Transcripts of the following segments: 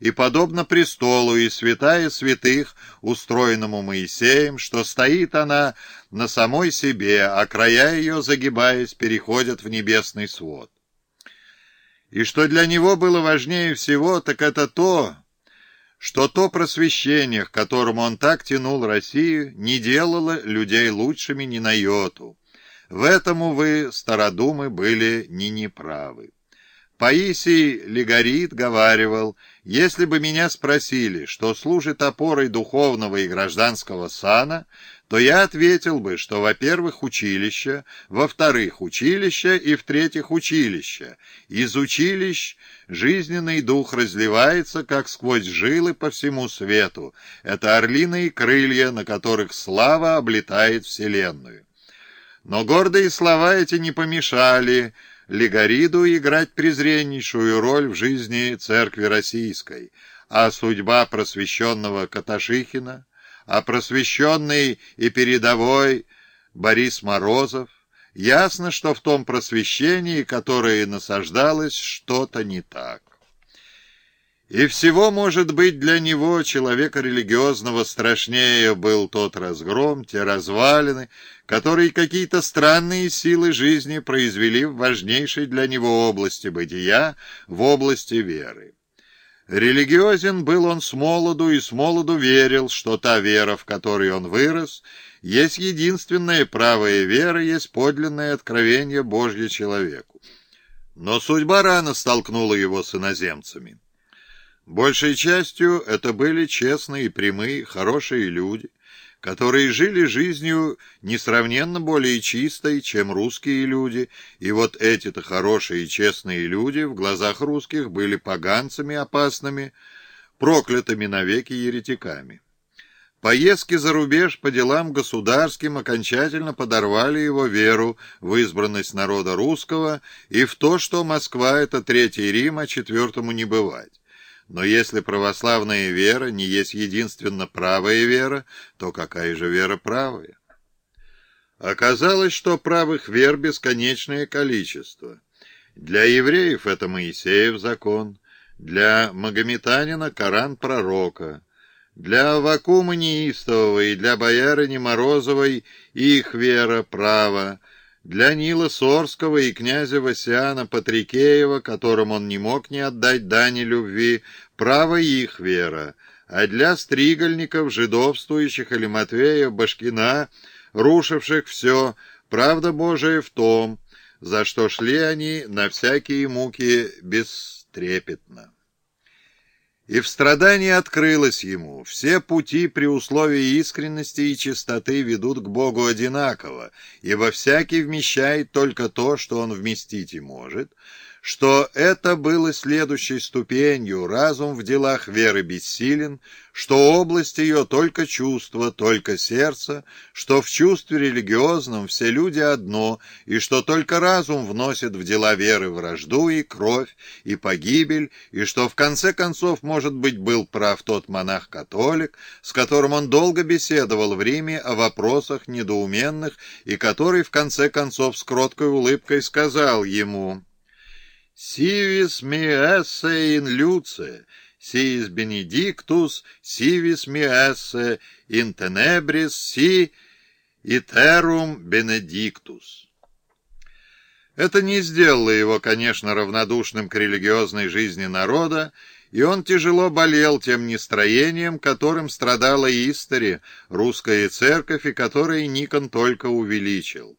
и подобно престолу и святая святых, устроенному Моисеем, что стоит она на самой себе, а края ее, загибаясь, переходят в небесный свод. И что для него было важнее всего, так это то, что то просвещение, к которому он так тянул Россию, не делало людей лучшими ни на йоту. В этом, увы, стародумы были не неправы. Паисий Легорит говаривал, если бы меня спросили, что служит опорой духовного и гражданского сана, то я ответил бы, что, во-первых, училище, во-вторых, училище и, в-третьих, училище. Из училищ жизненный дух разливается, как сквозь жилы по всему свету. Это орлиные крылья, на которых слава облетает вселенную. Но гордые слова эти не помешали Легориду играть презреннейшую роль в жизни церкви российской, а судьба просвещенного Каташихина а просвещенный и передовой Борис Морозов, ясно, что в том просвещении, которое насаждалось, что-то не так. И всего, может быть, для него, человека религиозного, страшнее был тот разгром, те развалины, которые какие-то странные силы жизни произвели в важнейшей для него области бытия, в области веры. Религиозен был он с молоду и с молоду верил, что та вера, в которой он вырос, есть единственная правая вера, есть подлинное откровение Божье человеку. Но судьба рано столкнула его с иноземцами. Большей частью это были честные, прямые, хорошие люди, которые жили жизнью несравненно более чистой, чем русские люди, и вот эти-то хорошие и честные люди в глазах русских были поганцами опасными, проклятыми навеки еретиками. Поездки за рубеж по делам государским окончательно подорвали его веру в избранность народа русского и в то, что Москва — это Третий Рим, а четвертому не бывать. Но если православная вера не есть единственно правая вера, то какая же вера правая? Оказалось, что правых вер бесконечное количество. Для евреев это Моисеев закон, для магометанина Коран пророка, для Авакума Неистового и для боярыни Морозовой их вера права, для Нила Сорского и князя Васиана Патрикеева, которым он не мог не отдать дани любви, право их вера, а для стригольников, жидовствующих или Матвея Башкина, рушивших все, правда Божия в том, за что шли они на всякие муки бестрепетно. И в страдании открылось ему, все пути при условии искренности и чистоты ведут к Богу одинаково, ибо всякий вмещает только то, что он вместить и может, что это было следующей ступенью, разум в делах веры бессилен, что область ее только чувство, только сердце, что в чувстве религиозном все люди одно, и что только разум вносит в дела веры вражду и кровь, и погибель, и что в конце концов, может быть, был прав тот монах-католик, с которым он долго беседовал в Риме о вопросах недоуменных, и который в конце концов с кроткой улыбкой сказал ему... Сивис ми esse in luce, siis benedictus, sivis mi esse in tenebris, si iterum benedictus. Это не сделало его, конечно, равнодушным к религиозной жизни народа, и он тяжело болел тем нестроением, которым страдала Истори, русская церковь, и которое Никон только увеличил.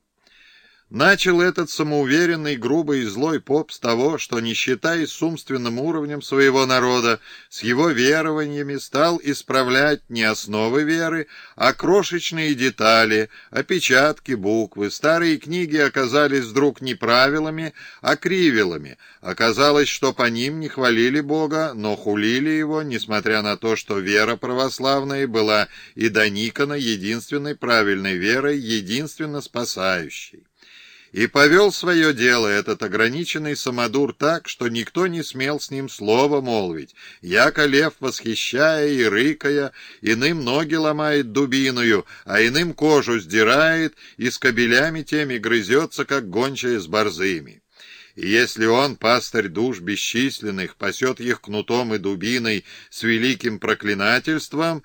Начал этот самоуверенный, грубый и злой поп с того, что, не считаясь с умственным уровнем своего народа, с его верованиями стал исправлять не основы веры, а крошечные детали, опечатки, буквы. Старые книги оказались вдруг не правилами, а кривилами. Оказалось, что по ним не хвалили Бога, но хулили его, несмотря на то, что вера православная была и до Никона единственной правильной верой, единственно спасающей. И повел свое дело этот ограниченный самодур так, что никто не смел с ним слова молвить. Яко лев, восхищая и рыкая, иным ноги ломает дубиною, а иным кожу сдирает и с кобелями теми грызется, как гончая с борзыми. И если он, пастырь душ бесчисленных, пасет их кнутом и дубиной с великим проклинательством,